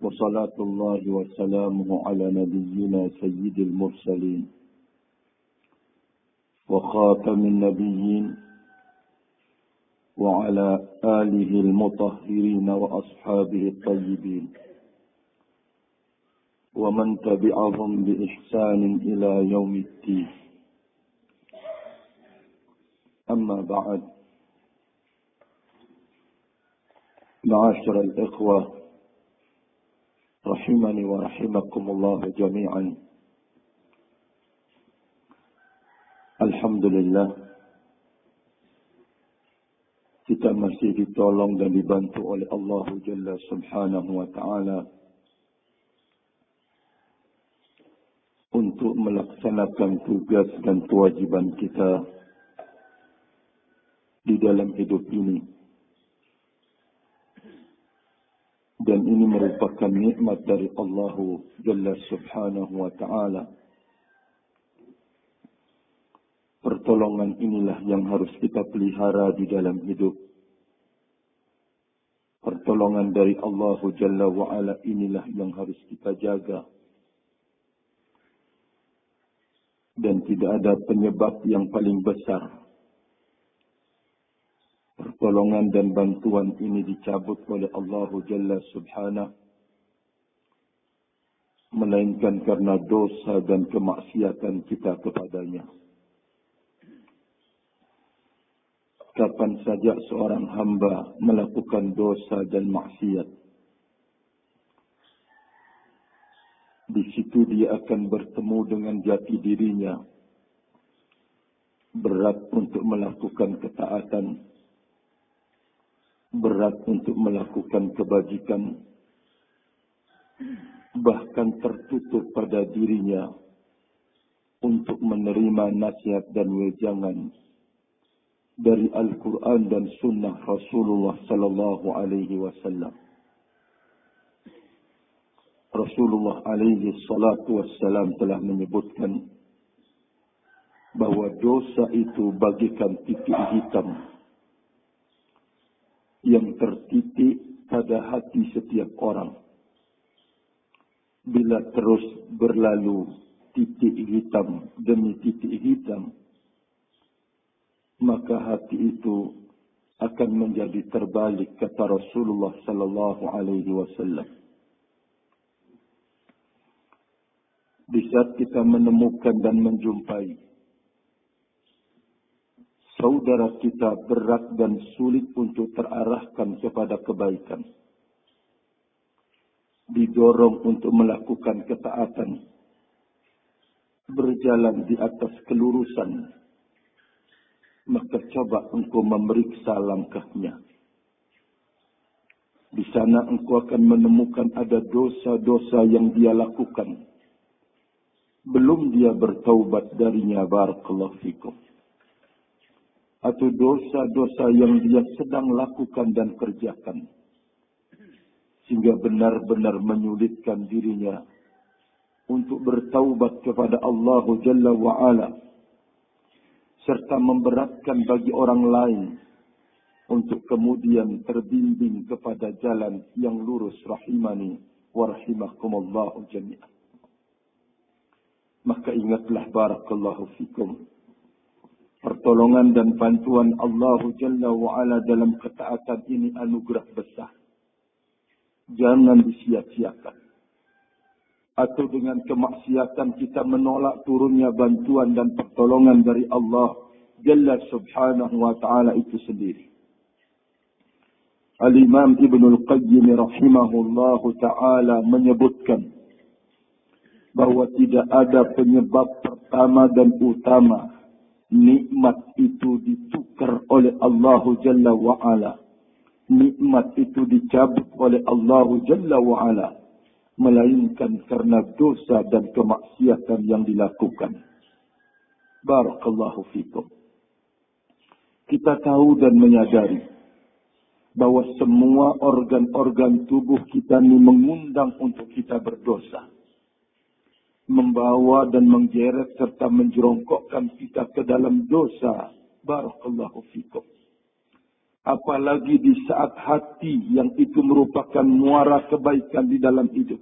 وصلاة الله وسلامه على نبينا سيد المرسلين وخاتم النبيين وعلى آله المطهرين وأصحابه الطيبين ومن تبعهم بإحسان إلى يوم الدين. أما بعد. معاشر الإخوة رحمني ورحمكم الله جميعا الحمد لله kita masih ditolong dan dibantu oleh Allah Jalla Subhanahu wa taala untuk melaksanakan tugas dan kewajiban kita di dalam hidup ini. Dan ini merupakan nikmat dari Allah Jalla Subhanahu wa taala. Pertolongan inilah yang harus kita pelihara di dalam hidup. Pertolongan dari Allah Jalla wa'ala inilah yang harus kita jaga. Dan tidak ada penyebab yang paling besar. Pertolongan dan bantuan ini dicabut oleh Allah Jalla Subhanahu melainkan karena dosa dan kemaksiatan kita kepadanya. kapan saja seorang hamba melakukan dosa dan maksiat. Di situ dia akan bertemu dengan jati dirinya. Berat untuk melakukan ketaatan. Berat untuk melakukan kebajikan. Bahkan tertutup pada dirinya untuk menerima nasihat dan wejangan dari Al-Quran dan Sunnah Rasulullah Sallallahu Alaihi Wasallam. Rasulullah Alaihi Salatu Wasallam telah menyebutkan bahwa dosa itu bagikan titik hitam yang tertitik pada hati setiap orang. Bila terus berlalu titik hitam demi titik hitam, maka hati itu akan menjadi terbalik kata Rasulullah sallallahu alaihi wasallam. Di saat kita menemukan dan menjumpai saudara kita berat dan sulit untuk terarahkan kepada kebaikan. Didorong untuk melakukan ketaatan. Berjalan di atas kelurusan maka coba engkau memeriksa langkahnya. Di sana engkau akan menemukan ada dosa-dosa yang dia lakukan. Belum dia bertaubat darinya barakallahu fikum. Atau dosa-dosa yang dia sedang lakukan dan kerjakan. Sehingga benar-benar menyulitkan dirinya untuk bertaubat kepada Allah Jalla wa'ala serta memberatkan bagi orang lain untuk kemudian terbimbing kepada jalan yang lurus rahimani wa rahimakumullahu jami'an. Maka ingatlah barakallahu fikum. Pertolongan dan bantuan Allah Jalla wa'ala dalam ketaatan ini anugerah besar. Jangan disia-siakan. atau dengan kemaksiatan kita menolak turunnya bantuan dan pertolongan dari Allah Jalla subhanahu wa ta'ala itu sendiri. Al-Imam Ibn Al-Qayyim rahimahullah ta'ala menyebutkan bahawa tidak ada penyebab pertama dan utama nikmat itu ditukar oleh Allah Jalla wa'ala. Nikmat itu dicabut oleh Allah Jalla wa'ala melainkan karena dosa dan kemaksiatan yang dilakukan. Barakallahu fikum. Kita tahu dan menyadari bahwa semua organ-organ tubuh kita ini mengundang untuk kita berdosa. Membawa dan menggeret serta menjerongkokkan kita ke dalam dosa. Barakallahu fikum. Apalagi di saat hati yang itu merupakan muara kebaikan di dalam hidup.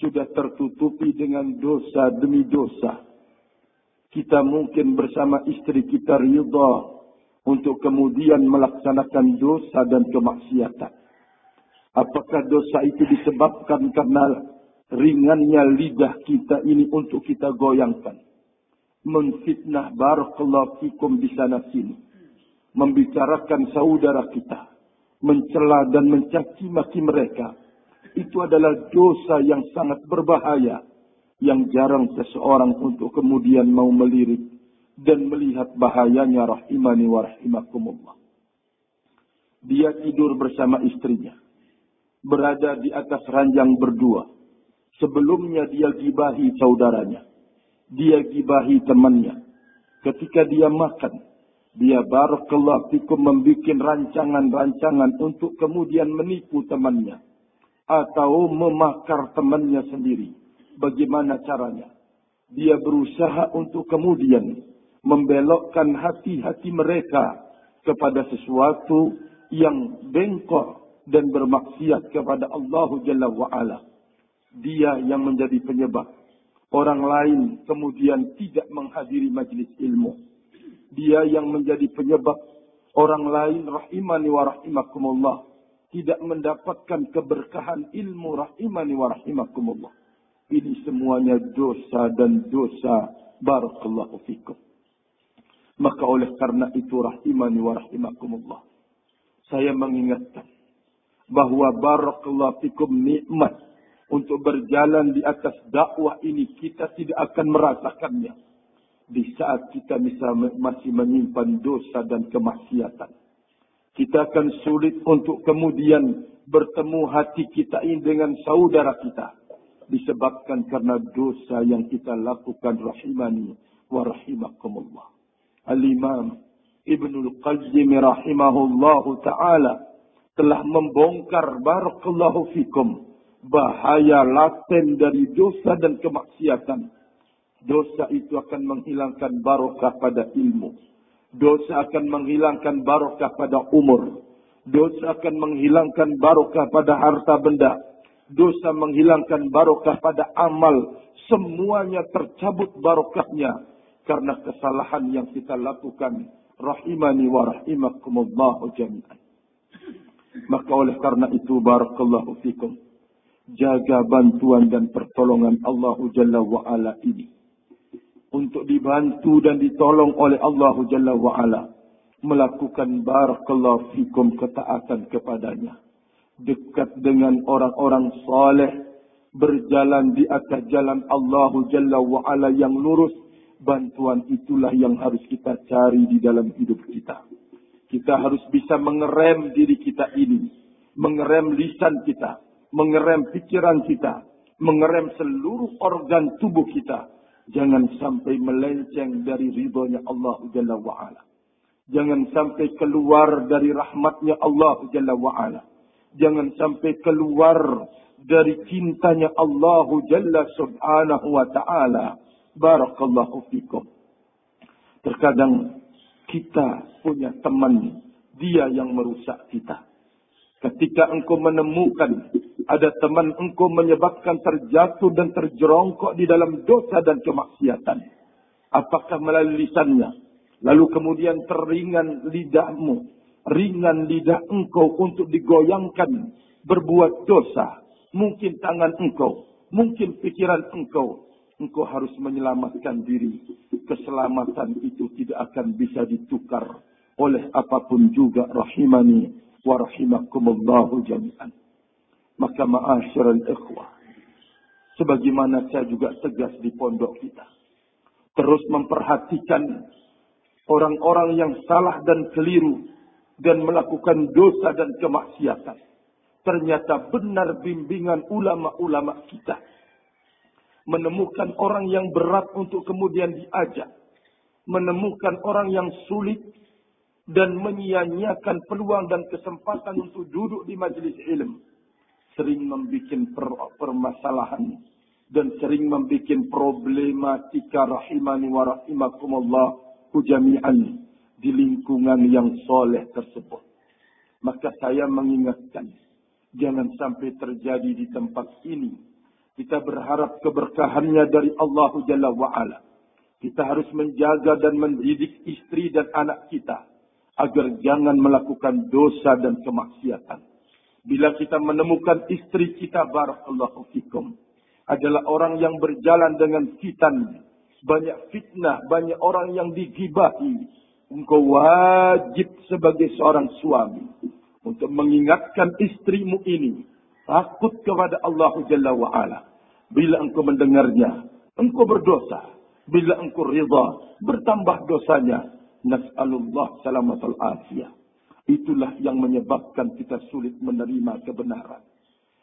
Sudah tertutupi dengan dosa demi dosa. Kita mungkin bersama istri kita ridha untuk kemudian melaksanakan dosa dan kemaksiatan. Apakah dosa itu disebabkan karena ringannya lidah kita ini untuk kita goyangkan? Menfitnah barakallahu fikum di sana sini membicarakan saudara kita, mencela dan mencaci maki mereka, itu adalah dosa yang sangat berbahaya yang jarang seseorang untuk kemudian mau melirik dan melihat bahayanya rahimani wa rahimakumullah. Dia tidur bersama istrinya, berada di atas ranjang berdua. Sebelumnya dia gibahi saudaranya, dia gibahi temannya. Ketika dia makan, dia barakallahu fikum membuat rancangan-rancangan untuk kemudian menipu temannya. Atau memakar temannya sendiri. Bagaimana caranya? Dia berusaha untuk kemudian membelokkan hati-hati mereka kepada sesuatu yang bengkok dan bermaksiat kepada Allah Jalla wa'ala. Dia yang menjadi penyebab. Orang lain kemudian tidak menghadiri majlis ilmu dia yang menjadi penyebab orang lain rahimani wa rahimakumullah tidak mendapatkan keberkahan ilmu rahimani wa rahimakumullah. Ini semuanya dosa dan dosa barakallahu fikum. Maka oleh karena itu rahimani wa rahimakumullah. Saya mengingatkan bahwa barakallahu fikum nikmat untuk berjalan di atas dakwah ini kita tidak akan merasakannya di saat kita bisa masih menyimpan dosa dan kemaksiatan. Kita akan sulit untuk kemudian bertemu hati kita ini dengan saudara kita. Disebabkan karena dosa yang kita lakukan rahimani wa rahimakumullah. Al-Imam Ibnul Qayyim rahimahullah ta'ala telah membongkar barakallahu fikum bahaya laten dari dosa dan kemaksiatan dosa itu akan menghilangkan barokah pada ilmu. Dosa akan menghilangkan barokah pada umur. Dosa akan menghilangkan barokah pada harta benda. Dosa menghilangkan barokah pada amal. Semuanya tercabut barokahnya. Karena kesalahan yang kita lakukan. Rahimani wa rahimakumullahu jami'an. Maka oleh karena itu barakallahu fikum. Jaga bantuan dan pertolongan Allah Jalla wa'ala ini untuk dibantu dan ditolong oleh Allah Jalla wa'ala. Melakukan barakallahu fikum ketaatan kepadanya. Dekat dengan orang-orang saleh Berjalan di atas jalan Allah Jalla wa'ala yang lurus. Bantuan itulah yang harus kita cari di dalam hidup kita. Kita harus bisa mengerem diri kita ini. Mengerem lisan kita. Mengerem pikiran kita. Mengerem seluruh organ tubuh kita Jangan sampai melenceng dari ridhonya Allah Jalla wa'ala. Jangan sampai keluar dari rahmatnya Allah Jalla wa'ala. Jangan sampai keluar dari cintanya Allah Jalla subhanahu wa ta'ala. Barakallahu fikum. Terkadang kita punya teman, dia yang merusak kita. Ketika engkau menemukan ada teman engkau menyebabkan terjatuh dan terjerongkok di dalam dosa dan kemaksiatan. Apakah melalui lisannya? Lalu kemudian teringan lidahmu. Ringan lidah engkau untuk digoyangkan berbuat dosa. Mungkin tangan engkau. Mungkin pikiran engkau. Engkau harus menyelamatkan diri. Keselamatan itu tidak akan bisa ditukar oleh apa pun juga rahimani wa rahimakumullahu jami'an. Maka ma'asyiral ikhwah. Sebagaimana saya juga tegas di pondok kita. Terus memperhatikan orang-orang yang salah dan keliru. Dan melakukan dosa dan kemaksiatan. Ternyata benar bimbingan ulama-ulama kita. Menemukan orang yang berat untuk kemudian diajak. Menemukan orang yang sulit dan menyia-nyiakan peluang dan kesempatan untuk duduk di majelis ilmu sering membuat per permasalahan dan sering membuat problematika rahimani wa rahimakumullah jami'an di lingkungan yang soleh tersebut. Maka saya mengingatkan, jangan sampai terjadi di tempat ini. Kita berharap keberkahannya dari Allah Jalla wa'ala. Kita harus menjaga dan mendidik istri dan anak kita. Agar jangan melakukan dosa dan kemaksiatan. Bila kita menemukan istri kita, barakallahu fikum. Adalah orang yang berjalan dengan fitan. Banyak fitnah, banyak orang yang digibahi engkau wajib sebagai seorang suami untuk mengingatkan istrimu ini takut kepada Allah Jalla wa ala. Bila engkau mendengarnya, engkau berdosa. Bila engkau rida, bertambah dosanya. Nas'alullah salamatul afiyah. Itulah yang menyebabkan kita sulit menerima kebenaran.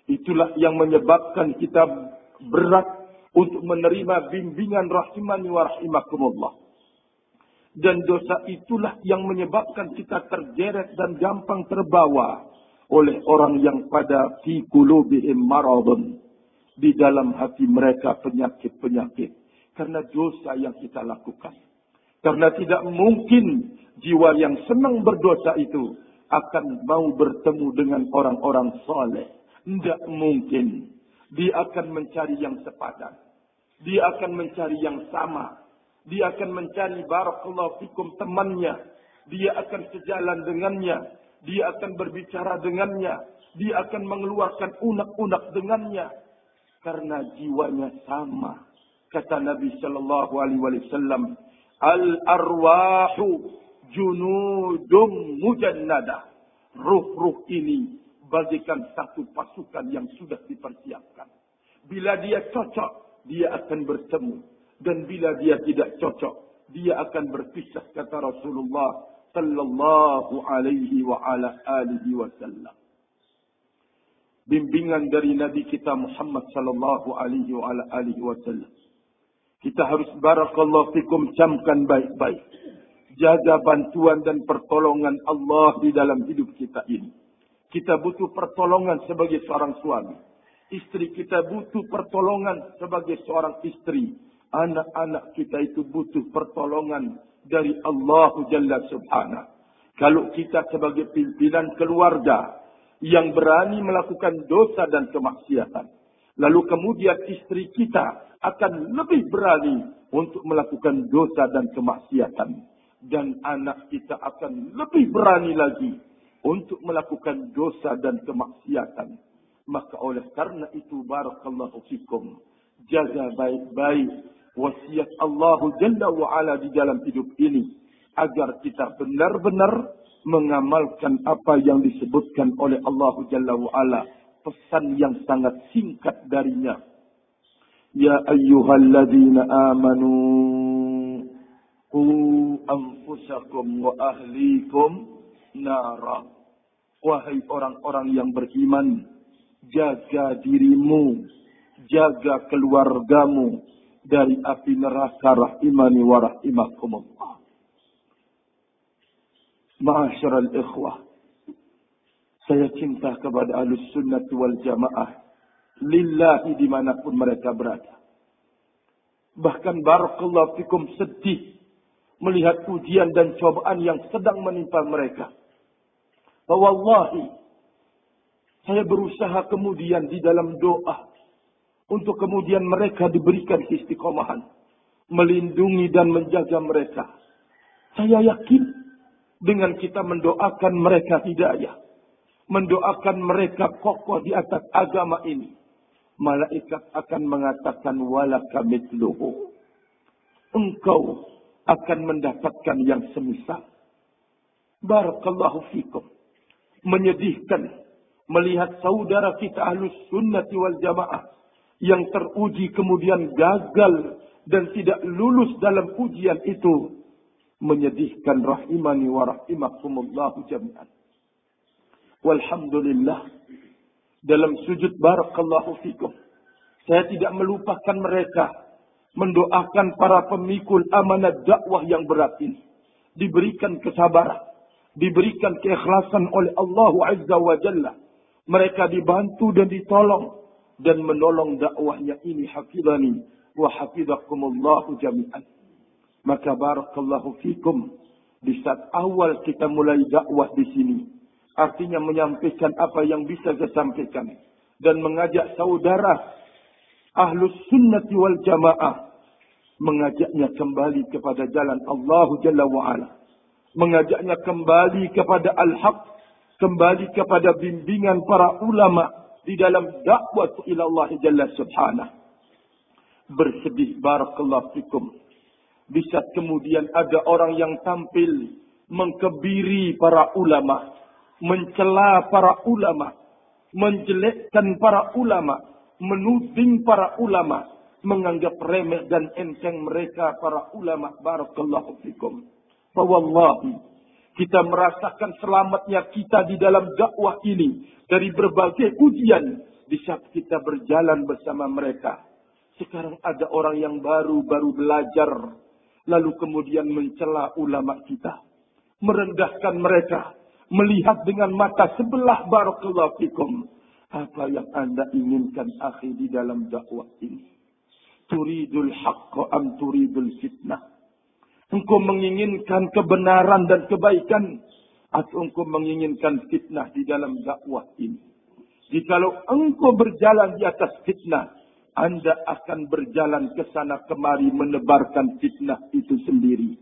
Itulah yang menyebabkan kita berat untuk menerima bimbingan rahimani wa rahimakumullah. Dan dosa itulah yang menyebabkan kita terjeret dan gampang terbawa oleh orang yang pada fi qulubihim maradun. Di dalam hati mereka penyakit-penyakit. Karena dosa yang kita lakukan. Karena tidak mungkin jiwa yang senang berdosa itu akan mau bertemu dengan orang-orang soleh. Tidak mungkin. Dia akan mencari yang sepadan. Dia akan mencari yang sama dia akan mencari barakallahu fikum temannya. Dia akan sejalan dengannya. Dia akan berbicara dengannya. Dia akan mengeluarkan unak-unak dengannya. Karena jiwanya sama. Kata Nabi Shallallahu Alaihi Wasallam, Al arwahu junudum mujannada. Ruh-ruh ini bagikan satu pasukan yang sudah dipersiapkan. Bila dia cocok, dia akan bertemu dan bila dia tidak cocok, dia akan berpisah kata Rasulullah sallallahu alaihi wa ala alihi wasallam. Bimbingan dari Nabi kita Muhammad sallallahu alaihi wa ala alihi wasallam. Kita harus barakallahu fikum camkan baik-baik. Jaga bantuan dan pertolongan Allah di dalam hidup kita ini. Kita butuh pertolongan sebagai seorang suami. Istri kita butuh pertolongan sebagai seorang istri anak-anak kita itu butuh pertolongan dari Allah Jalla Subhanahu. Kalau kita sebagai pimpinan keluarga yang berani melakukan dosa dan kemaksiatan, lalu kemudian istri kita akan lebih berani untuk melakukan dosa dan kemaksiatan, dan anak kita akan lebih berani lagi untuk melakukan dosa dan kemaksiatan. Maka oleh karena itu barakallahu fikum jaga baik-baik wasiat Allah Jalla wa'ala di dalam hidup ini. Agar kita benar-benar mengamalkan apa yang disebutkan oleh Allah Jalla wa'ala. Pesan yang sangat singkat darinya. Ya ayyuhalladzina amanu Qu anfusakum wa ahlikum nara. Wahai orang-orang yang beriman, jaga dirimu, jaga keluargamu, dari api neraka rahimani wa rahimakumullah. Ma'asyiral ikhwah. Saya cinta kepada alus sunnah wal jamaah. Lillahi di mana pun mereka berada. Bahkan barakallahu fikum sedih melihat ujian dan cobaan yang sedang menimpa mereka. Wallahi, saya berusaha kemudian di dalam doa untuk kemudian mereka diberikan istiqomahan, melindungi dan menjaga mereka. Saya yakin dengan kita mendoakan mereka hidayah, mendoakan mereka kokoh di atas agama ini, malaikat akan mengatakan walaka mitluhu. Engkau akan mendapatkan yang semisal. Barakallahu fikum. Menyedihkan melihat saudara kita ahlus sunnati wal jamaah yang teruji kemudian gagal dan tidak lulus dalam ujian itu menyedihkan rahimani wa rahimakumullah jami'an. Walhamdulillah. Dalam sujud barakallahu fikum saya tidak melupakan mereka mendoakan para pemikul amanat dakwah yang berat ini. Diberikan kesabaran diberikan keikhlasan oleh Allah Azza wa Jalla. Mereka dibantu dan ditolong dan menolong dakwahnya ini hafidhani wa hafidhakumullahu jami'an. Maka barakallahu fikum di saat awal kita mulai dakwah di sini Artinya menyampaikan apa yang bisa saya sampaikan. Dan mengajak saudara ahlus sunnati wal jamaah. Mengajaknya kembali kepada jalan Allah Jalla wa'ala. Mengajaknya kembali kepada al-haq. Kembali kepada bimbingan para ulama. Di dalam dakwah ila Allah Jalla subhanahu. Bersedih barakallahu fikum. Bisa kemudian ada orang yang tampil mengkebiri para ulama mencela para ulama, menjelekkan para ulama, menuding para ulama, menganggap remeh dan enteng mereka para ulama. Barakallahu fikum. Fawallahi, kita merasakan selamatnya kita di dalam dakwah ini dari berbagai ujian di saat kita berjalan bersama mereka. Sekarang ada orang yang baru-baru belajar, lalu kemudian mencela ulama kita, merendahkan mereka, melihat dengan mata sebelah barakallahu fikum apa yang anda inginkan akhi di dalam dakwah ini. Turidul haqqa am turidul fitnah. Engkau menginginkan kebenaran dan kebaikan atau engkau menginginkan fitnah di dalam dakwah ini. Jikalau engkau berjalan di atas fitnah anda akan berjalan ke sana kemari menebarkan fitnah itu sendiri.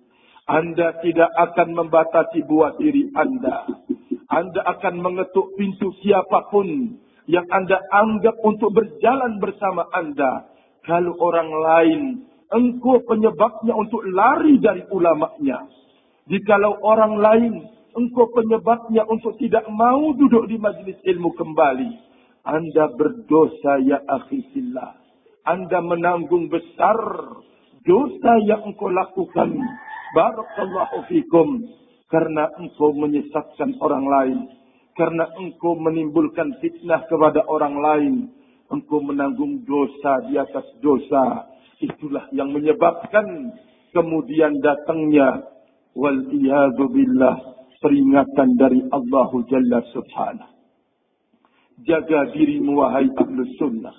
Anda tidak akan membatasi buat diri Anda. Anda akan mengetuk pintu siapa pun yang Anda anggap untuk berjalan bersama Anda. Kalau orang lain, engkau penyebabnya untuk lari dari ulamanya. Jikalau orang lain, engkau penyebabnya untuk tidak mau duduk di majlis ilmu kembali. Anda berdosa ya akhillah. Anda menanggung besar dosa yang engkau lakukan Barakallahu fikum. Karena engkau menyesatkan orang lain. Karena engkau menimbulkan fitnah kepada orang lain. Engkau menanggung dosa di atas dosa. Itulah yang menyebabkan kemudian datangnya wal billah peringatan dari Allah Jalla Subhanahu. Jaga dirimu wahai ahlu sunnah.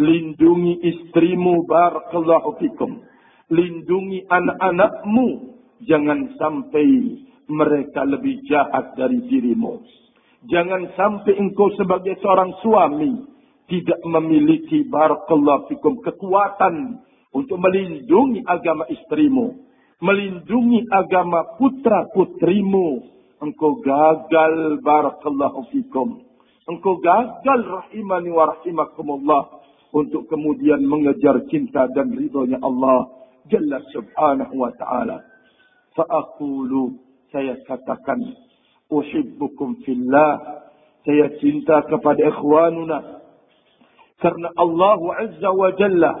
Lindungi istrimu barakallahu fikum lindungi anak-anakmu. Jangan sampai mereka lebih jahat dari dirimu. Jangan sampai engkau sebagai seorang suami tidak memiliki barakallahu fikum kekuatan untuk melindungi agama istrimu, melindungi agama putra-putrimu. Engkau gagal barakallahu fikum. Engkau gagal rahimani wa rahimakumullah untuk kemudian mengejar cinta dan ridhonya Allah Jalla subhanahu wa ta'ala. Fa'akulu, saya katakan, uhibbukum fillah, saya cinta kepada ikhwanuna. Karena Allah Azza wa Jalla,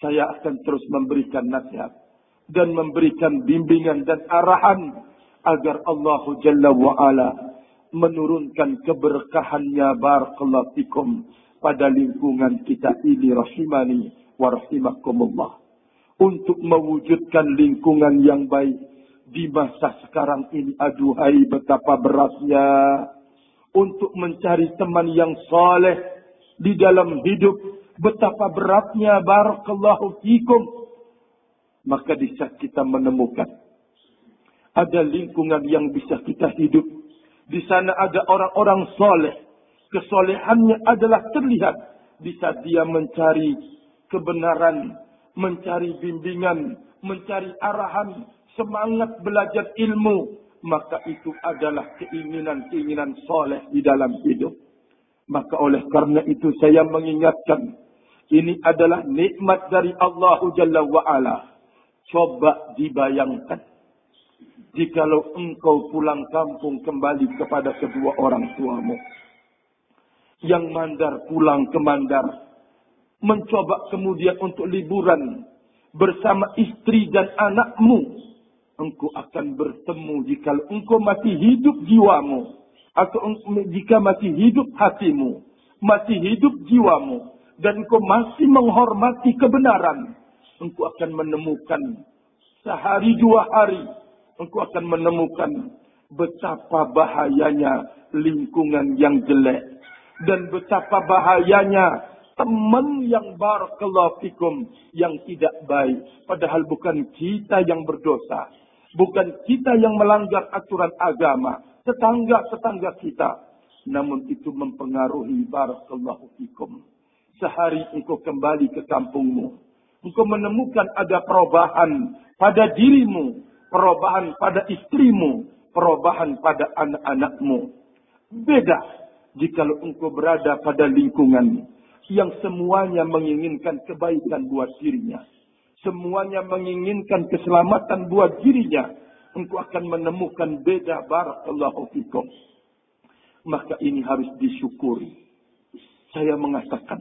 saya akan terus memberikan nasihat dan memberikan bimbingan dan arahan agar Allah Jalla wa Ala menurunkan keberkahannya barakallahu fikum pada lingkungan kita ini rahimani wa rahimakumullah untuk mewujudkan lingkungan yang baik di masa sekarang ini. Aduhai betapa beratnya untuk mencari teman yang saleh di dalam hidup. Betapa beratnya barakallahu fikum. Maka di saat kita menemukan ada lingkungan yang bisa kita hidup. Di sana ada orang-orang soleh. Kesolehannya adalah terlihat di saat dia mencari kebenaran mencari bimbingan, mencari arahan, semangat belajar ilmu, maka itu adalah keinginan-keinginan soleh di dalam hidup. Maka oleh karena itu saya mengingatkan, ini adalah nikmat dari Allah Jalla wa'ala. Coba dibayangkan. Jikalau engkau pulang kampung kembali kepada kedua orang tuamu. Yang mandar pulang ke mandar mencoba kemudian untuk liburan bersama istri dan anakmu, engkau akan bertemu jika engkau masih hidup jiwamu atau jika masih hidup hatimu, masih hidup jiwamu dan engkau masih menghormati kebenaran, engkau akan menemukan sehari dua hari engkau akan menemukan betapa bahayanya lingkungan yang jelek dan betapa bahayanya teman yang barakallahu fikum yang tidak baik. Padahal bukan kita yang berdosa. Bukan kita yang melanggar aturan agama. Tetangga-tetangga kita. Namun itu mempengaruhi barakallahu fikum. Sehari engkau kembali ke kampungmu. Engkau menemukan ada perubahan pada dirimu. Perubahan pada istrimu. Perubahan pada anak-anakmu. Beda jika engkau berada pada lingkungan yang semuanya menginginkan kebaikan buat dirinya. Semuanya menginginkan keselamatan buat dirinya. Engkau akan menemukan beda barakallahu fikum. Maka ini harus disyukuri. Saya mengatakan,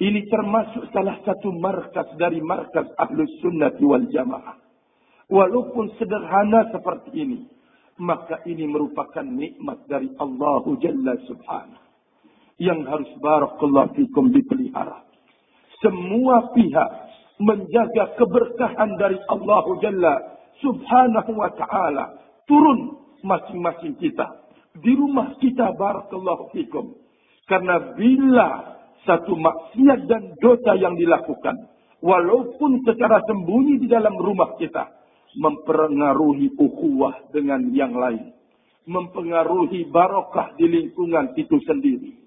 ini termasuk salah satu markas dari markas Ahlus Sunnah wal Jamaah. Walaupun sederhana seperti ini, maka ini merupakan nikmat dari Allah Jalla Subhanahu yang harus barakallahu fikum dipelihara. Semua pihak menjaga keberkahan dari Allah Jalla Subhanahu wa taala turun masing-masing kita di rumah kita barakallahu fikum. Karena bila satu maksiat dan dosa yang dilakukan. Walaupun secara sembunyi di dalam rumah kita. Mempengaruhi ukhuwah dengan yang lain. Mempengaruhi barokah di lingkungan itu sendiri.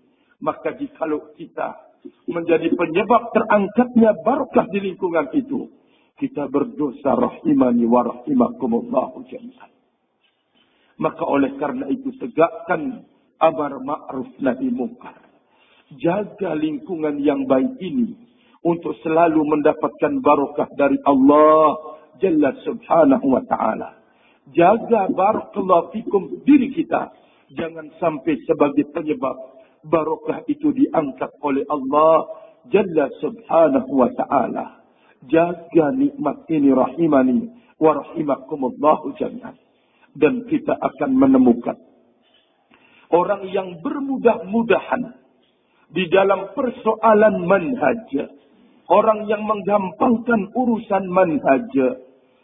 Maka jikalau kita menjadi penyebab terangkatnya barokah di lingkungan itu. Kita berdosa rahimani wa rahimakumullahu jami'an. Maka oleh karena itu tegakkan amar ma'ruf nahi mungkar jaga lingkungan yang baik ini untuk selalu mendapatkan barokah dari Allah Jalla Subhanahu wa taala. Jaga barakallahu fikum diri kita jangan sampai sebagai penyebab barokah itu diangkat oleh Allah Jalla Subhanahu wa taala. Jaga nikmat ini rahimani wa rahimakumullahu jami'an. Dan kita akan menemukan orang yang bermudah-mudahan di dalam persoalan manhaj. Orang yang menggampangkan urusan manhaj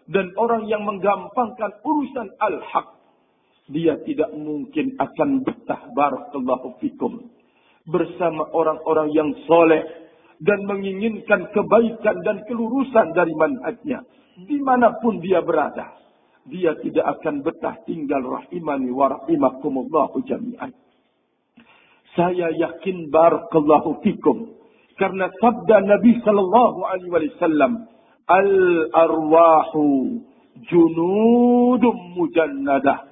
dan orang yang menggampangkan urusan al-haq. Dia tidak mungkin akan betah barakallahu fikum. Bersama orang-orang yang soleh dan menginginkan kebaikan dan kelurusan dari manhajnya. Di mana pun dia berada. Dia tidak akan betah tinggal rahimani wa rahimakumullahu jami'an. Saya yakin barakallahu fikum. Karena sabda Nabi sallallahu alaihi wasallam, al arwahu junudum mujannadah.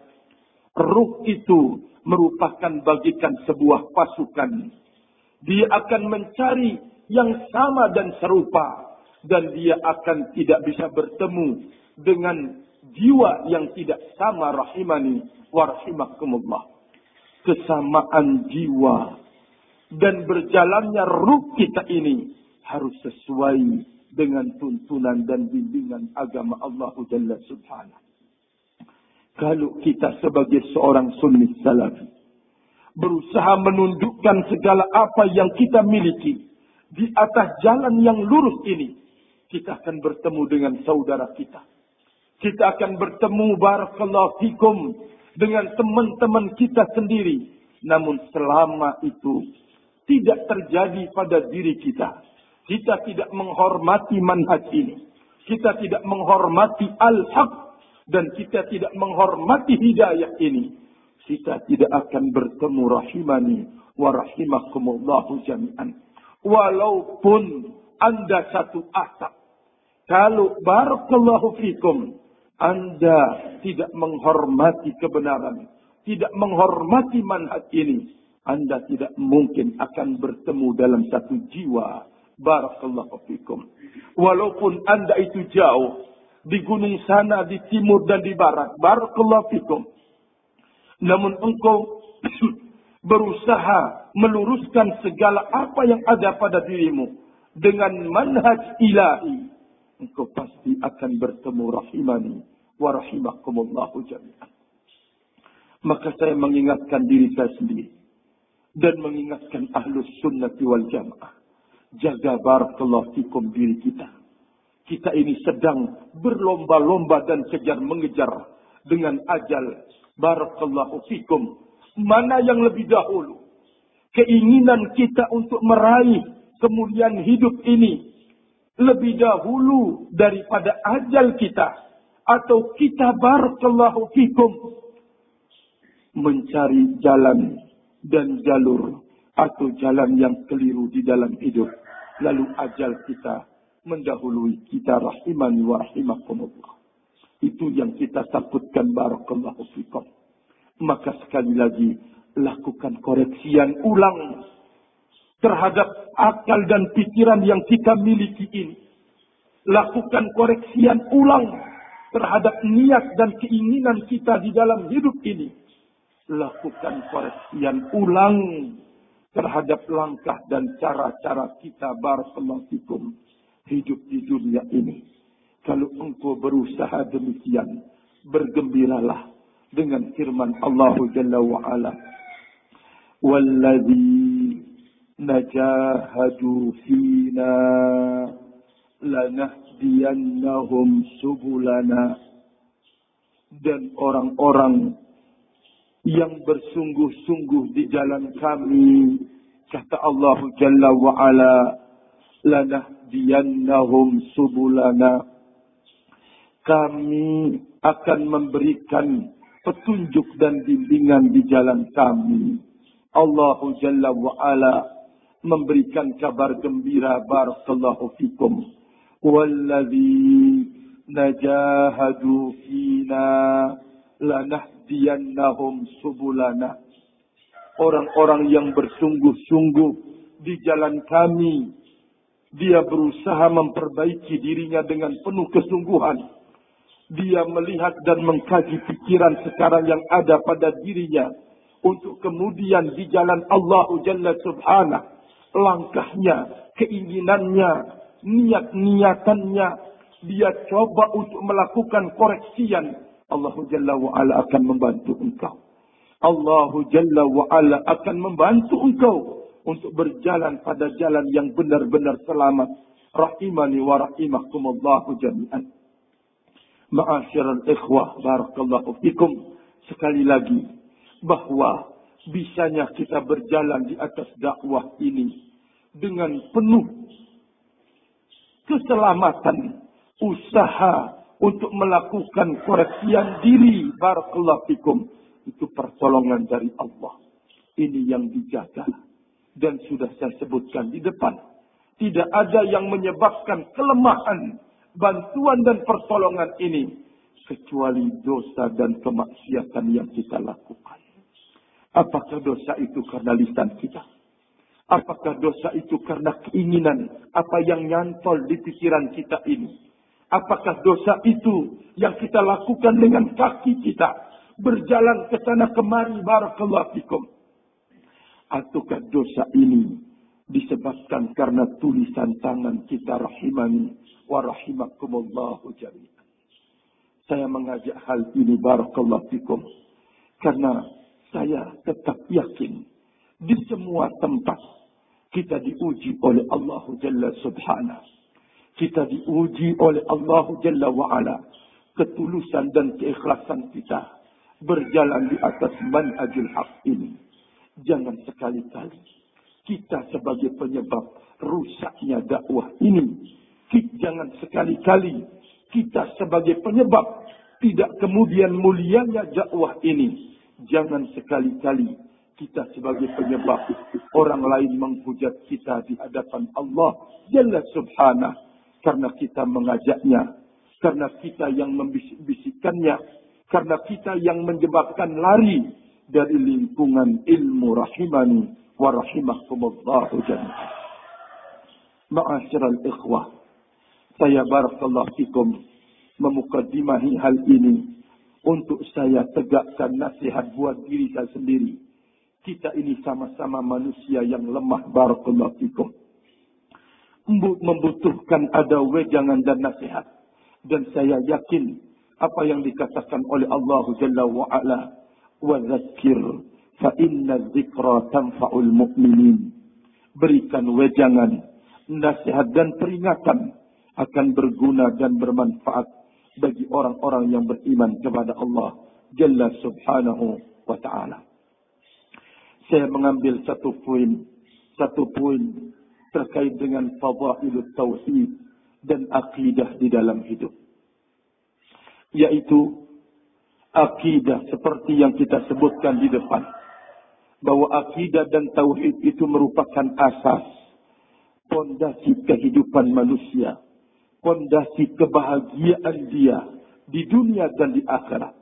Ruh itu merupakan bagikan sebuah pasukan. Dia akan mencari yang sama dan serupa. Dan dia akan tidak bisa bertemu dengan jiwa yang tidak sama rahimani wa rahimakumullah kesamaan jiwa dan berjalannya ruh kita ini harus sesuai dengan tuntunan dan bimbingan agama Allah Jalla Subhanahu. Kalau kita sebagai seorang sunni salafi berusaha menundukkan segala apa yang kita miliki di atas jalan yang lurus ini, kita akan bertemu dengan saudara kita. Kita akan bertemu barakallahu fikum dengan teman-teman kita sendiri. Namun selama itu tidak terjadi pada diri kita. Kita tidak menghormati manhaj ini. Kita tidak menghormati al-haq. Dan kita tidak menghormati hidayah ini. Kita tidak akan bertemu rahimani wa rahimakumullahu jami'an. Walaupun anda satu asap. Kalau barakallahu fikum anda tidak menghormati kebenaran, tidak menghormati manhaj ini, Anda tidak mungkin akan bertemu dalam satu jiwa. Barakallahu fikum. Walaupun Anda itu jauh, di gunung sana, di timur dan di barat. Barakallahu fikum. Namun engkau berusaha meluruskan segala apa yang ada pada dirimu dengan manhaj ilahi engkau pasti akan bertemu rahimani wa rahimakumullahu jami'an. Maka saya mengingatkan diri saya sendiri dan mengingatkan ahlus sunnati wal jamaah. Jaga barakallahu fikum diri kita. Kita ini sedang berlomba-lomba dan kejar mengejar dengan ajal barakallahu fikum. Mana yang lebih dahulu? Keinginan kita untuk meraih kemuliaan hidup ini lebih dahulu daripada ajal kita atau kita barakallahu fikum mencari jalan dan jalur atau jalan yang keliru di dalam hidup. Lalu ajal kita mendahului kita rahimani wa rahimakumullah. Itu yang kita takutkan barakallahu fikum. Maka sekali lagi lakukan koreksian ulang terhadap akal dan pikiran yang kita miliki ini. Lakukan koreksian ulang terhadap niat dan keinginan kita di dalam hidup ini. Lakukan koreksian ulang terhadap langkah dan cara-cara kita barakallahu hidup di dunia ini. Kalau engkau berusaha demikian, bergembiralah dengan firman Allah Jalla wa Ala. Walladhi najahadu fina lanahdiyannahum subulana. Dan orang-orang yang bersungguh-sungguh di jalan kami kata Allah Jalla wa Ala lanahdiyannahum subulana kami akan memberikan petunjuk dan bimbingan di jalan kami Allah Jalla wa Ala memberikan kabar gembira barakallahu fikum walladzi najahadu fina lanah lanahdiyannahum subulana. Orang-orang yang bersungguh-sungguh di jalan kami. Dia berusaha memperbaiki dirinya dengan penuh kesungguhan. Dia melihat dan mengkaji pikiran sekarang yang ada pada dirinya. Untuk kemudian di jalan Allah Jalla Subhanah. Langkahnya, keinginannya, niat-niatannya. Dia coba untuk melakukan koreksian Allah Jalla wa'ala akan membantu engkau. Allah Jalla wa'ala akan membantu engkau untuk berjalan pada jalan yang benar-benar selamat. Rahimani wa rahimakumullahu jami'an. Ma'asyiral ikhwah barakallahu fikum. Sekali lagi bahwa bisanya kita berjalan di atas dakwah ini dengan penuh keselamatan, usaha untuk melakukan koreksian diri barakallahu fikum itu pertolongan dari Allah ini yang dijaga dan sudah saya sebutkan di depan. Tidak ada yang menyebabkan kelemahan bantuan dan pertolongan ini kecuali dosa dan kemaksiatan yang kita lakukan. Apakah dosa itu karena lisan kita? Apakah dosa itu karena keinginan apa yang nyantol di pikiran kita ini? Apakah dosa itu yang kita lakukan dengan kaki kita? Berjalan ke sana kemari barakallahu fikum? Ataukah dosa ini disebabkan karena tulisan tangan kita rahimani wa rahimakumullahu jami'an. Saya mengajak hal ini barakallahu fikum karena saya tetap yakin di semua tempat kita diuji oleh Allah Jalla Subhanahu kita diuji oleh Allah Jalla wa'ala. Ketulusan dan keikhlasan kita berjalan di atas manhajul haq ini. Jangan sekali-kali kita sebagai penyebab rusaknya dakwah ini. Jangan sekali-kali kita sebagai penyebab tidak kemudian mulianya dakwah ini. Jangan sekali-kali kita sebagai penyebab orang lain menghujat kita di hadapan Allah Jalla subhanahu karena kita mengajaknya, karena kita yang membisik-bisikkannya, karena kita yang menyebabkan lari dari lingkungan ilmu rahimani wa rahimakumullahu jami'an. Ma'asyiral ikhwah, saya barakallahu fikum memukadimahi hal ini untuk saya tegakkan nasihat buat diri saya sendiri. Kita ini sama-sama manusia yang lemah barakallahu fikum membutuhkan ada wejangan dan nasihat. Dan saya yakin apa yang dikatakan oleh Allah Jalla wa'ala. Wa fa inna zikra tanfa'ul mu'minin. Berikan wejangan, nasihat dan peringatan akan berguna dan bermanfaat bagi orang-orang yang beriman kepada Allah Jalla subhanahu wa ta'ala. Saya mengambil satu poin, satu poin terkait dengan fadailut tauhid dan akidah di dalam hidup. Yaitu akidah seperti yang kita sebutkan di depan. Bahwa akidah dan tauhid itu merupakan asas. Fondasi kehidupan manusia. Fondasi kebahagiaan dia di dunia dan di akhirat.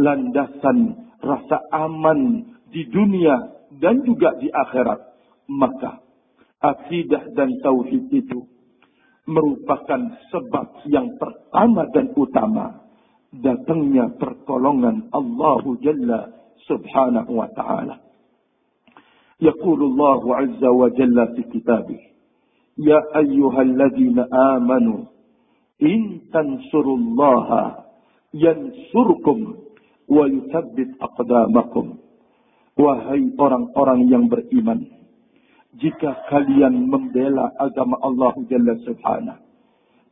Landasan rasa aman di dunia dan juga di akhirat. Maka akidah dan tauhid itu merupakan sebab yang pertama dan utama datangnya pertolongan Allah Jalla Subhanahu wa taala. يقول الله عز وجل في كتابه يا أيها الذين آمنوا إن تنصروا الله ينصركم ويثبت أقدامكم Wahai orang-orang yang beriman, jika kalian membela agama Allah Jalla Subhanahu,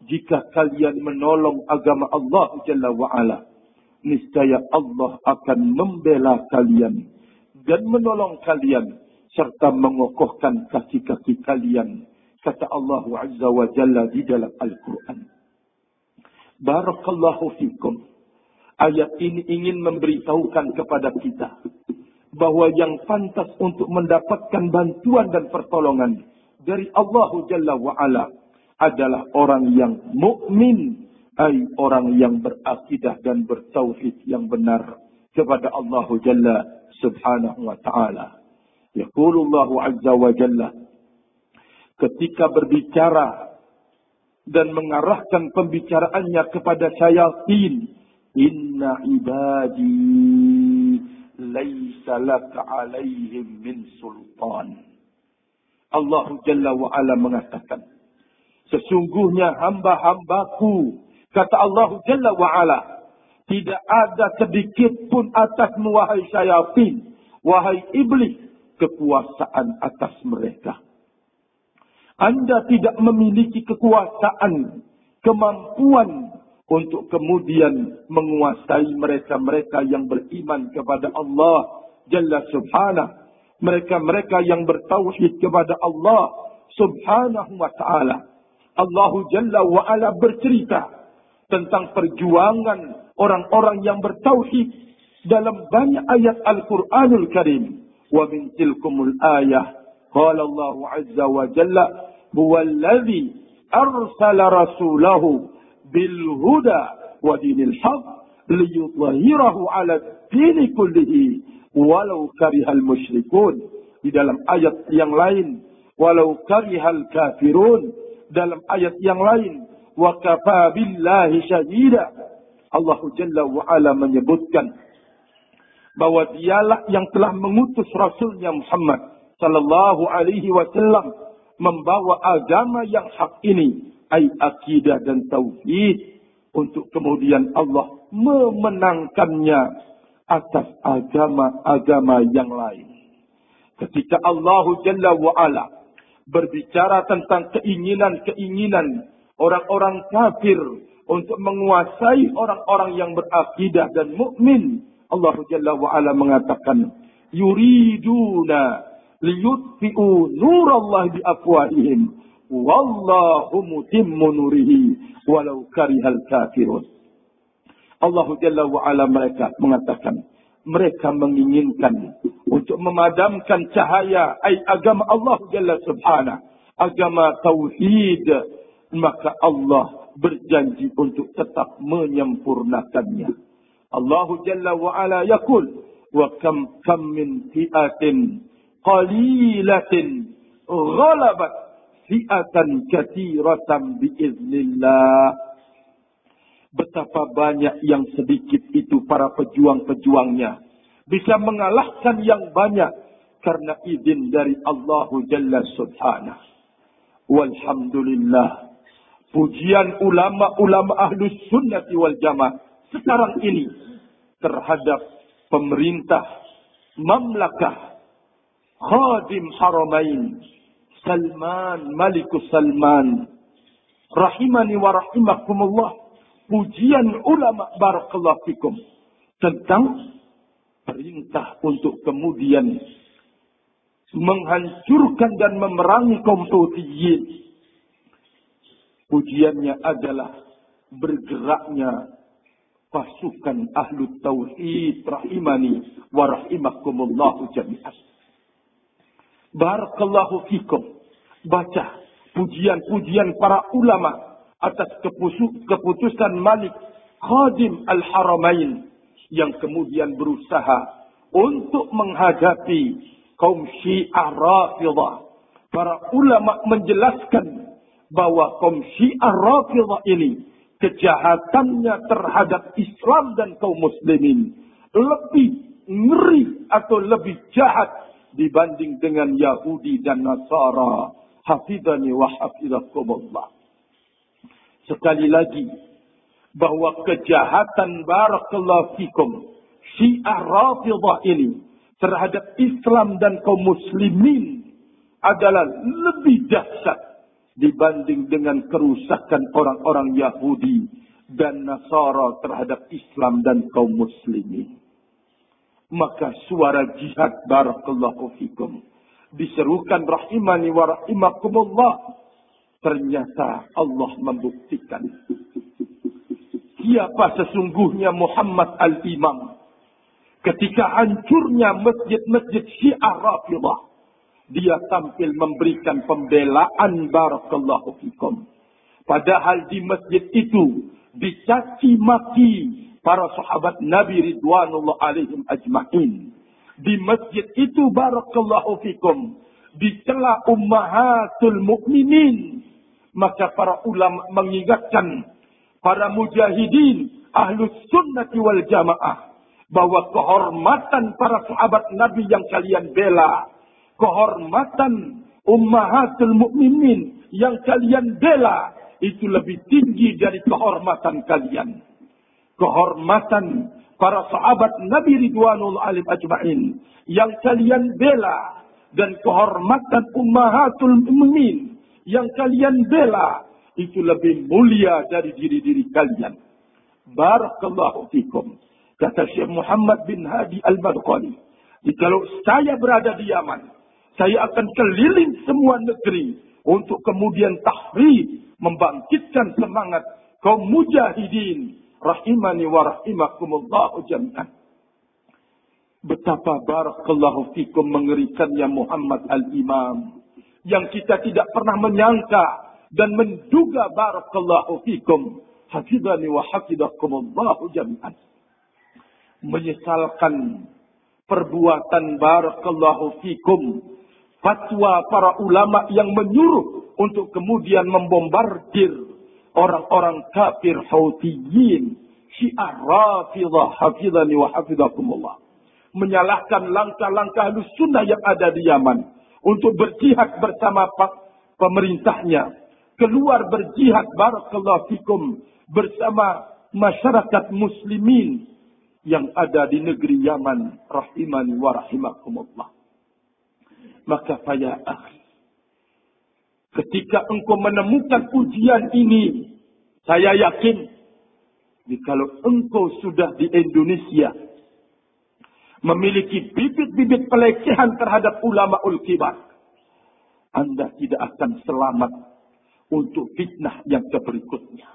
jika kalian menolong agama Allah Jalla wa'ala, niscaya Allah akan membela kalian dan menolong kalian serta mengokohkan kaki-kaki kalian kata Allah Azza wa Jalla di dalam Al-Quran. Barakallahu fikum. Ayat ini ingin memberitahukan kepada kita bahwa yang pantas untuk mendapatkan bantuan dan pertolongan dari Allah Jalla wa ala adalah orang yang mukmin, ay orang yang berakidah dan bertauhid yang benar kepada Allah Jalla Subhanahu wa taala. Yaqulullah Azza wa Jalla ketika berbicara dan mengarahkan pembicaraannya kepada syayatin, inna ibadi laisa laka alaihim min sultan. Allah Jalla wa ala mengatakan, sesungguhnya hamba-hambaku, kata Allah Jalla wa ala, tidak ada sedikit pun atasmu wahai syayatin, wahai iblis, kekuasaan atas mereka. Anda tidak memiliki kekuasaan, kemampuan untuk kemudian menguasai mereka-mereka yang beriman kepada Allah Jalla Subhanahu. Mereka-mereka yang bertauhid kepada Allah Subhanahu wa taala. Allah Jalla wa'ala bercerita tentang perjuangan orang-orang yang bertauhid dalam banyak ayat Al-Quranul Karim. Wa min tilkumul ayah. Qala Allah Azza wa Jalla. Huwa alladhi arsala rasulahu bilhuda wa dinil haq. Liyutahirahu ala dini kullihi. Walau karihal musyrikun. Di dalam ayat yang lain. Walau karihal kafirun dalam ayat yang lain wa kafa billahi syahida Allah Jalla wa ala menyebutkan bahwa dialah yang telah mengutus rasulnya Muhammad sallallahu alaihi wasallam membawa agama yang hak ini ay akidah dan tauhid untuk kemudian Allah memenangkannya atas agama-agama yang lain. Ketika Allah Jalla wa'ala berbicara tentang keinginan-keinginan orang-orang kafir untuk menguasai orang-orang yang berakidah dan mukmin, Allah Jalla wa'ala mengatakan, yuriduna liyutfi'u nurallah bi afwahihim Wallahu mutimmu nurihi walau karihal kafirun. Allah Jalla wa ala mereka mengatakan mereka menginginkan untuk memadamkan cahaya ay agama Allah Jalla subhanahu agama tauhid maka Allah berjanji untuk tetap menyempurnakannya. Allah Jalla wa ala yakul wa kam kam min fi'atin qalilatin ghalabat fi'atan kathiratan biiznillah. Betapa banyak yang sedikit itu para pejuang-pejuangnya. Bisa mengalahkan yang banyak karena izin dari Allah Jalla Subhanahu. Walhamdulillah. Pujian ulama-ulama ahlus sunnati wal jamaah sekarang ini terhadap pemerintah, mamlakah, khadim haramain, Salman, Malikus Salman. Rahimani wa rahimakumullah. Pujian ulama barakallahu fikum. Tentang perintah untuk kemudian menghancurkan dan memerangi kaum. Pujiannya adalah bergeraknya pasukan ahlu tauhid rahimani wa rahimakumullahu jami'an. Barakallahu fikum. Baca pujian-pujian para ulama atas keputusan Malik Khadim Al-Haramain yang kemudian berusaha untuk menghadapi kaum Syiah Rafidah. Para ulama menjelaskan bahwa kaum Syiah Rafidah ini kejahatannya terhadap Islam dan kaum muslimin lebih ngeri atau lebih jahat dibanding dengan Yahudi dan Nasara. Hafidhani wa hafidhakumullah. Sekali lagi, bahwa kejahatan barakallahu fikum Syiah Rafidah ini terhadap Islam dan kaum muslimin adalah lebih dahsyat dibanding dengan kerusakan orang-orang Yahudi dan Nasara terhadap Islam dan kaum muslimin. Maka suara jihad barakallahu fikum diserukan rahimani wa rahimakumullah. Ternyata Allah membuktikan siapa sesungguhnya Muhammad al-Imam. Ketika hancurnya masjid-masjid Syiah Rafidah dia tampil memberikan pembelaan barakallahu fikum. Padahal di masjid itu dicaci maki para sahabat Nabi Ridwanullah alaihim ajma'in. Di masjid itu barakallahu fikum dicela ummahatul mukminin. Maka para ulama mengingatkan para mujahidin ahlus sunnati wal jamaah bahwa kehormatan para sahabat Nabi yang kalian bela kehormatan ummahatul mukminin yang kalian bela itu lebih tinggi dari kehormatan kalian. Kehormatan para sahabat Nabi Ridwanul Alim Ajma'in yang kalian bela dan kehormatan ummahatul mukminin yang kalian bela itu lebih mulia dari diri-diri kalian. Barakallahu fikum. Kata Syekh Muhammad bin Hadi Al-Badqani. Jikalau saya berada di Yaman, saya akan keliling semua negeri untuk kemudian tahrir, membangkitkan semangat kaum mujahidin. Rahimani wa rahimakumullahu jami'an. Betapa barakallahu fikum mengerikannya Muhammad al-Imam. Yang kita tidak pernah menyangka dan menduga barakallahu fikum. Hafidhani wa hafidakumullahu jami'an. Menyesalkan perbuatan barakallahu fikum fatwa para ulama yang menyuruh untuk kemudian membombardir orang-orang kafir Houthiyin, Syiah Rafidah, hafidhani wa hafidhakumullah. Menyalahkan langkah-langkah sunnah yang ada di Yaman untuk berjihad bersama pemerintahnya. Keluar berjihad barakallahu fikum bersama masyarakat muslimin yang ada di negeri Yaman rahimani wa rahimakumullah. Maka saya akhi. Ketika engkau menemukan ujian ini. Saya yakin. Kalau engkau sudah di Indonesia. Memiliki bibit-bibit pelecehan terhadap ulama ulkibar. Anda tidak akan selamat untuk fitnah yang berikutnya.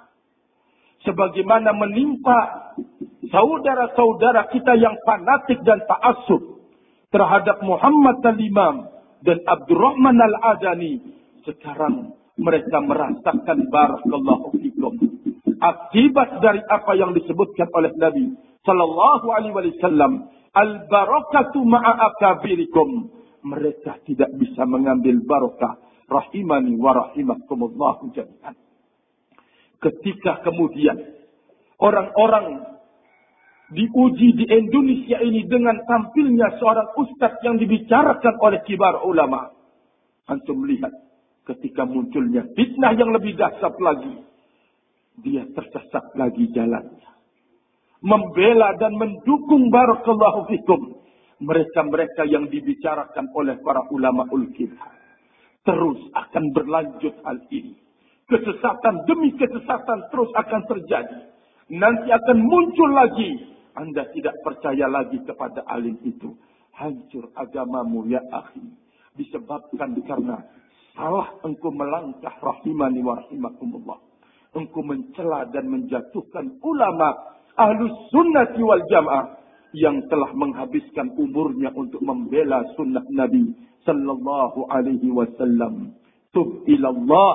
Sebagaimana menimpa saudara-saudara kita yang fanatik dan ta'asub terhadap Muhammad dan Imam dan Abdurrahman Al-Adani sekarang mereka merasakan barakallahu fikum akibat dari apa yang disebutkan oleh Nabi sallallahu alaihi wasallam al barakatu ma'a akabirikum mereka tidak bisa mengambil barakah rahimani wa rahimakumullah jami'an ketika kemudian orang-orang diuji di Indonesia ini dengan tampilnya seorang ustadz yang dibicarakan oleh kibar ulama. Antum melihat ketika munculnya fitnah yang lebih dahsyat lagi. Dia tersesat lagi jalannya. Membela dan mendukung barakallahu fikum. Mereka-mereka yang dibicarakan oleh para ulama ulkibah. Terus akan berlanjut hal ini. Kesesatan demi kesesatan terus akan terjadi. Nanti akan muncul lagi anda tidak percaya lagi kepada alim itu. Hancur agamamu ya akhi. Disebabkan karena salah engkau melangkah rahimani wa rahimakumullah. Engkau mencela dan menjatuhkan ulama Ahlus sunnati wal jamaah yang telah menghabiskan umurnya untuk membela sunnah Nabi sallallahu alaihi wasallam. Tub ilallah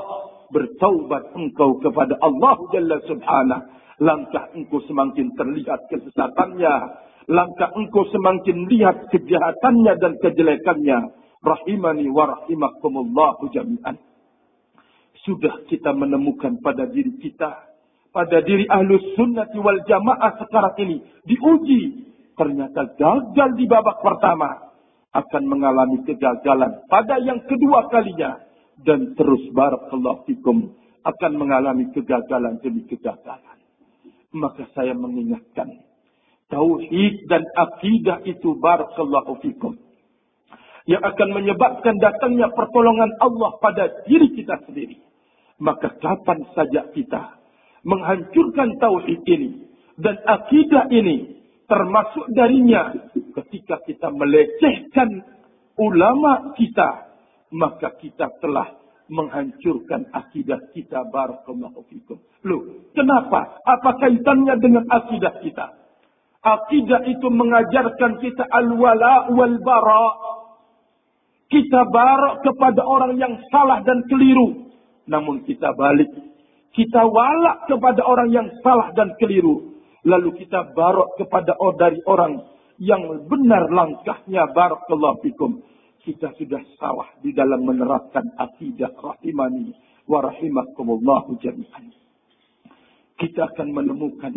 bertaubat engkau kepada Allah Jalla Subhanahu. Langkah engkau semakin terlihat kesesatannya. Langkah engkau semakin lihat kejahatannya dan kejelekannya. Rahimani wa rahimakumullahu jami'an. Sudah kita menemukan pada diri kita pada diri ahlus sunnati wal jamaah sekarang ini diuji. Ternyata gagal di babak pertama. Akan mengalami kegagalan pada yang kedua kalinya. Dan terus barakallahu fikum akan mengalami kegagalan demi kegagalan. Maka saya mengingatkan. Tauhid dan akidah itu barakallahu fikum. Yang akan menyebabkan datangnya pertolongan Allah pada diri kita sendiri. Maka kapan saja kita menghancurkan tauhid ini dan akidah ini termasuk darinya ketika kita melecehkan ulama kita maka kita telah menghancurkan akidah kita barakallahu fikum. Loh, kenapa? Apa kaitannya dengan akidah kita? Akidah itu mengajarkan kita al-wala wal bara. Kita barak kepada orang yang salah dan keliru. Namun kita balik kita walak kepada orang yang salah dan keliru. Lalu kita barok kepada dari orang yang benar langkahnya. Barakallahu fikum. Kita sudah salah di dalam menerapkan akidah rahimani wa rahimakumullahu jami'an. Kita akan menemukan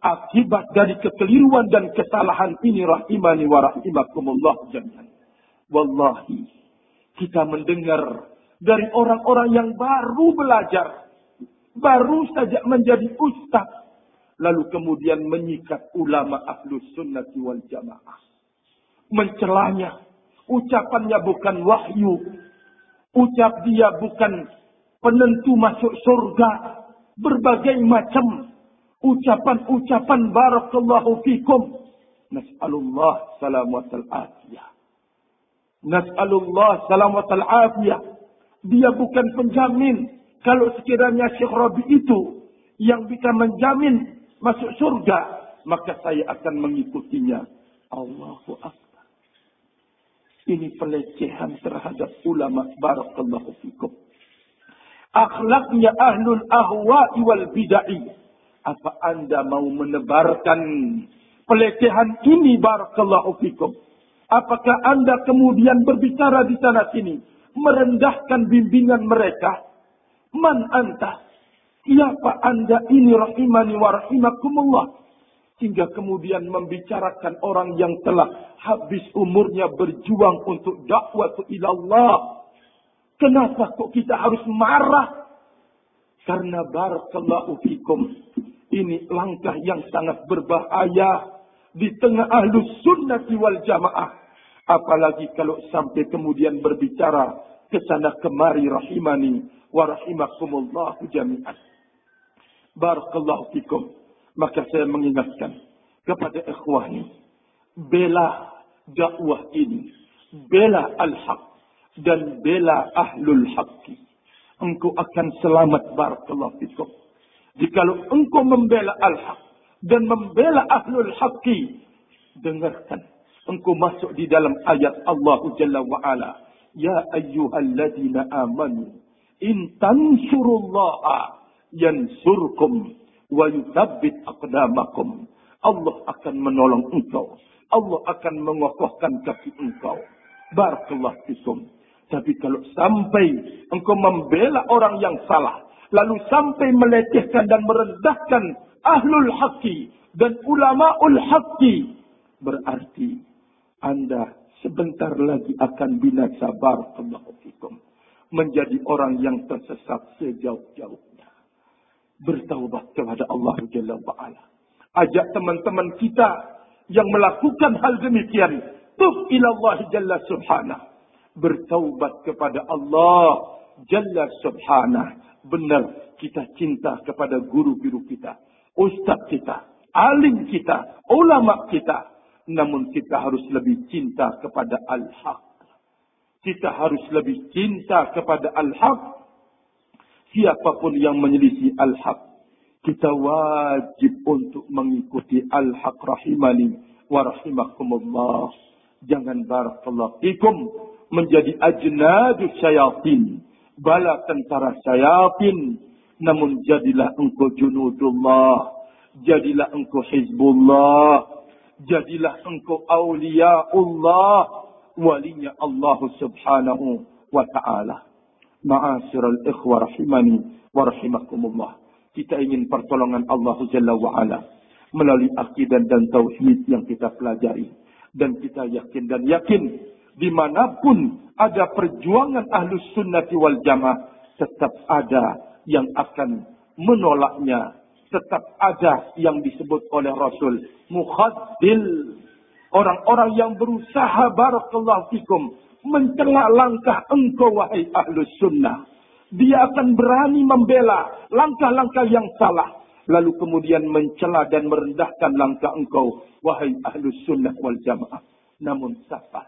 akibat dari kekeliruan dan kesalahan ini rahimani wa rahimakumullahu jami'an. Wallahi, kita mendengar dari orang-orang yang baru belajar baru saja menjadi ustaz. Lalu kemudian menyikat ulama ahlus sunnati wal jamaah. Mencelanya. Ucapannya bukan wahyu. Ucap dia bukan penentu masuk surga. Berbagai macam ucapan-ucapan barakallahu fikum. Nas'alullah salamat al-afiyah. Nas'alullah salamat al-afiyah. Dia bukan penjamin kalau sekiranya Syekh Rabi itu yang bisa menjamin masuk surga, maka saya akan mengikutinya. Allahu Akbar. Ini pelecehan terhadap ulama barakallahu fikum. Akhlaknya ahlul ahwa'i wal bid'ah. Apa anda mau menebarkan pelecehan ini barakallahu fikum? Apakah anda kemudian berbicara di sana sini merendahkan bimbingan mereka Man anta? Siapa anda ini rahimani wa rahimakumullah? Hingga kemudian membicarakan orang yang telah habis umurnya berjuang untuk dakwah ilallah. Kenapa kok kita harus marah? Karena barakallahu fikum. Ini langkah yang sangat berbahaya. Di tengah ahlus sunnati wal jamaah. Apalagi kalau sampai kemudian berbicara ke sana kemari rahimani wa rahimakumullah jami'an. Barakallahu fikum. Maka saya mengingatkan kepada ikhwani. Bela dakwah ini. Bela al-haq. Dan bela ahlul haqqi. Engkau akan selamat barakallahu fikum. Jikalau engkau membela al-haq. Dan membela ahlul haqqi. Dengarkan. Engkau masuk di dalam ayat Allah Jalla wa'ala. Ya ayyuhalladzina amanu in tansurullaha yansurkum wa yuthabbit aqdamakum. Allah akan menolong engkau. Allah akan mengokohkan kaki engkau. Barakallah fikum. Tapi kalau sampai engkau membela orang yang salah. Lalu sampai melecehkan dan merendahkan ahlul haqqi dan ulamaul haqqi. Berarti anda sebentar lagi akan binasa. Barakallahu fikum menjadi orang yang tersesat sejauh-jauhnya. Bertaubat kepada Allah Jalla wa'ala. Ajak teman-teman kita yang melakukan hal demikian. Tub ilallah Jalla subhanah. Bertaubat kepada Allah Jalla subhanah. Benar kita cinta kepada guru-guru kita. Ustaz kita. Alim kita. Ulama kita. Namun kita harus lebih cinta kepada Al-Haq kita harus lebih cinta kepada al-haq. Siapa pun yang menyelisih al-haq, Kita wajib untuk mengikuti al-haq rahimani wa rahimakumullah. Jangan barakallahu fikum menjadi ajnadus syayatin. Bala tentara syayatin. Namun jadilah engkau junudullah. Jadilah engkau hizbullah. Jadilah engkau awliyaullah. Walinya Allah subhanahu wa ta'ala. Ma'asyiral ikhwa rahimani wa rahimakumullah kita ingin pertolongan Allah Jalla wa'ala melalui akidah dan tauhid yang kita pelajari. Dan kita yakin dan yakin di mana pun ada perjuangan ahlus sunnati wal jamaah tetap ada yang akan menolaknya. Tetap ada yang disebut oleh Rasul mukhaddil. Orang-orang yang berusaha barakallahu fikum mencela langkah engkau wahai ahlus sunnah dia akan berani membela langkah-langkah yang salah. Lalu kemudian mencela dan merendahkan langkah engkau. Wahai ahlus sunnah wal jamaah. Namun siapa?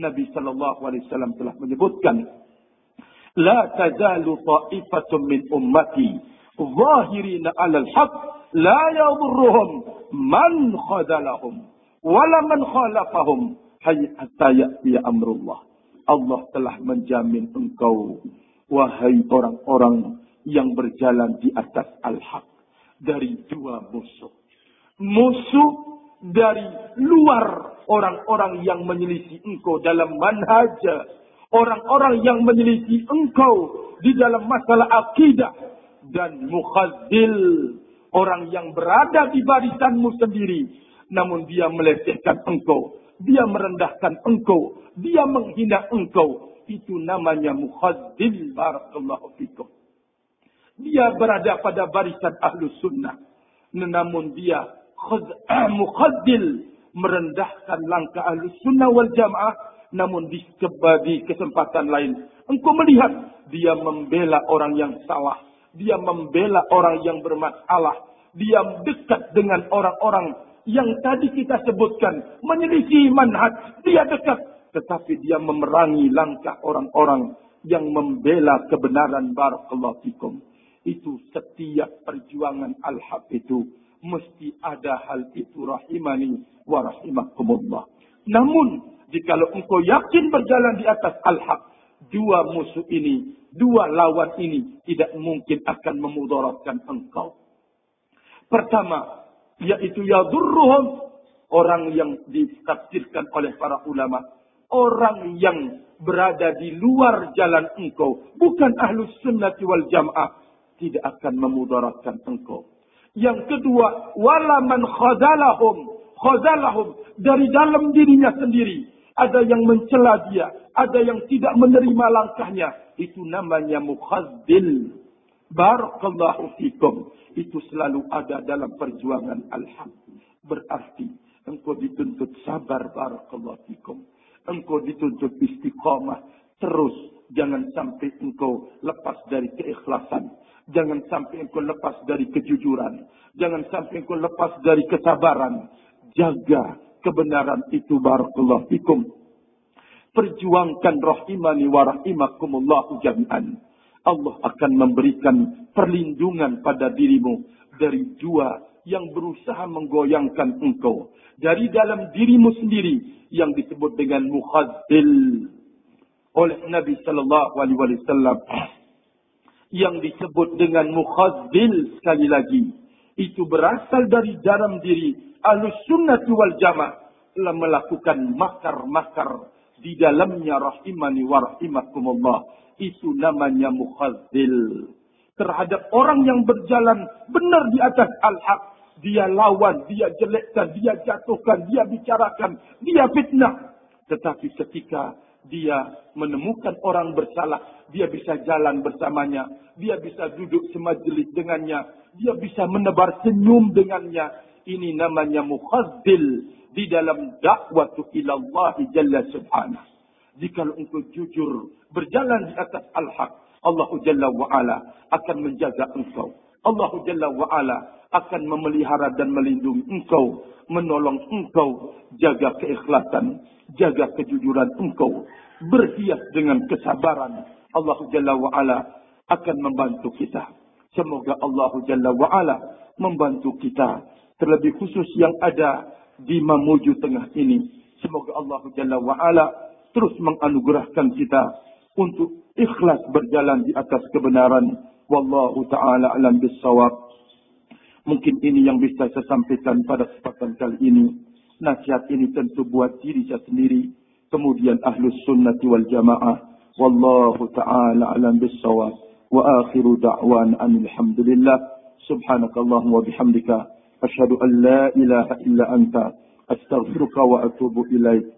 Nabi SAW telah menyebutkan. La tazalu ta'ifatun min ummati. Zahirina alal haq. La yadurruhum man khadalahum. Wala man khalafahum. Hatta ya'tiya amrullah. Allah telah menjamin engkau Wahai orang-orang yang berjalan di atas al-haq. Dari dua musuh. Musuh dari luar orang-orang yang menyelisih engkau dalam manhaj. Orang-orang yang menyelisih engkau di dalam masalah akidah. Dan mukhazil. Orang yang berada di barisanmu sendiri. Namun dia melecehkan engkau. Dia merendahkan engkau. Dia menghina engkau itu namanya mukhadzil barakallahu fikum. Dia berada pada barisan ahlus sunnah. Namun dia mukhadzil merendahkan langkah ahlus sunnah wal jamaah. Namun di, di kesempatan lain. Engkau melihat dia membela orang yang salah. Dia membela orang yang bermasalah. Dia dekat dengan orang-orang yang tadi kita sebutkan. Menyelisih manhaj. Dia dekat tetapi dia memerangi langkah orang-orang yang membela kebenaran barakallahu fikum. Itu setiap perjuangan al-haq itu mesti ada hal itu rahimani wa rahimakumullah. Namun jika engkau yakin berjalan di atas al-haq, dua musuh ini, dua lawan ini tidak mungkin akan memudaratkan engkau. Pertama, yaitu yadurruhum orang yang ditafsirkan oleh para ulama orang yang berada di luar jalan engkau, bukan ahlus sunnati wal jamaah, tidak akan memudaratkan engkau. Yang kedua, walaman khadalahum, khadalahum dari dalam dirinya sendiri. Ada yang mencela dia, ada yang tidak menerima langkahnya. Itu namanya mukhazdil. Barakallahu fikum. Itu selalu ada dalam perjuangan al-haq. Berarti engkau dituntut sabar barakallahu fikum engkau dituntut istiqamah terus. Jangan sampai engkau lepas dari keikhlasan. Jangan sampai engkau lepas dari kejujuran. Jangan sampai engkau lepas dari kesabaran. Jaga kebenaran itu barakallahu fikum. Perjuangkan rahimani wa rahimakumullahu jami'an. Allah akan memberikan perlindungan pada dirimu dari dua yang berusaha menggoyangkan engkau. Dari dalam dirimu sendiri yang disebut dengan mukhadzil. Oleh Nabi sallallahu alaihi wasallam. Yang disebut dengan mukhadzil sekali lagi. Itu berasal dari dalam diri ahlus sunnah wal jamaah telah melakukan makar-makar di dalamnya rahimani wa itu namanya mukhadzil terhadap orang yang berjalan benar di atas al-haq dia lawan, dia jelekkan, dia jatuhkan, dia bicarakan, dia fitnah. Tetapi ketika dia menemukan orang bersalah, dia bisa jalan bersamanya, dia bisa duduk semajelis dengannya, dia bisa menebar senyum dengannya. Ini namanya mukhazil di dalam dakwah ila Allah Jalla Subhanahu. Jika engkau jujur berjalan di atas al-haq, Allah Jalla wa ala akan menjaga engkau. Allah Jalla wa ala akan memelihara dan melindungi engkau, menolong engkau, jaga keikhlasan, jaga kejujuran engkau, berhias dengan kesabaran. Allah Jalla wa ala akan membantu kita. Semoga Allah Jalla wa'ala membantu kita. Terlebih khusus yang ada di Mamuju Tengah ini. Semoga Allah Jalla wa'ala terus menganugerahkan kita untuk ikhlas berjalan di atas kebenaran. Wallahu ta'ala alam bisawab. Mungkin ini yang bisa saya sampaikan pada kesempatan kali ini. Nasihat ini tentu buat diri saya sendiri. Kemudian ahlus sunnati wal jamaah. Wallahu ta'ala alam bisawab. Wa akhiru da'wan alhamdulillah. Subhanakallahum wa bihamdika. Ashadu an la ilaha illa anta. Astaghfiruka wa atubu ilaih.